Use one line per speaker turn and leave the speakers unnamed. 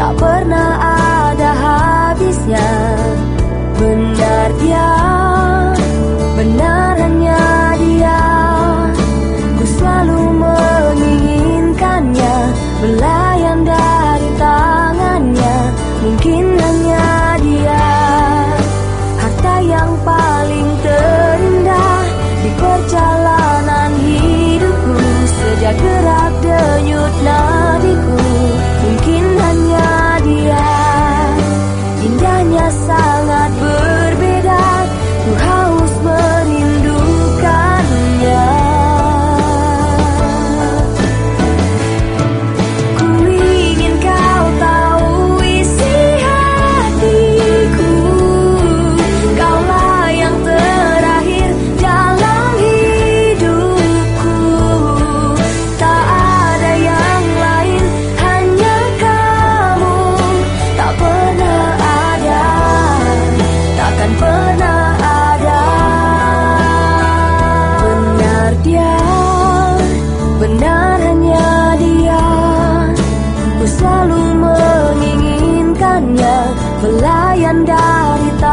tak pernah ada habisnya. Benar dia, benar hanya dia. Ku selalu menginginkannya melayang dari tangannya. Mungkin hanya dia Harta yang paling terindah Di perjalanan hidupku. Sejak gerak denyut nadiku. tangannya Melayan dari tangannya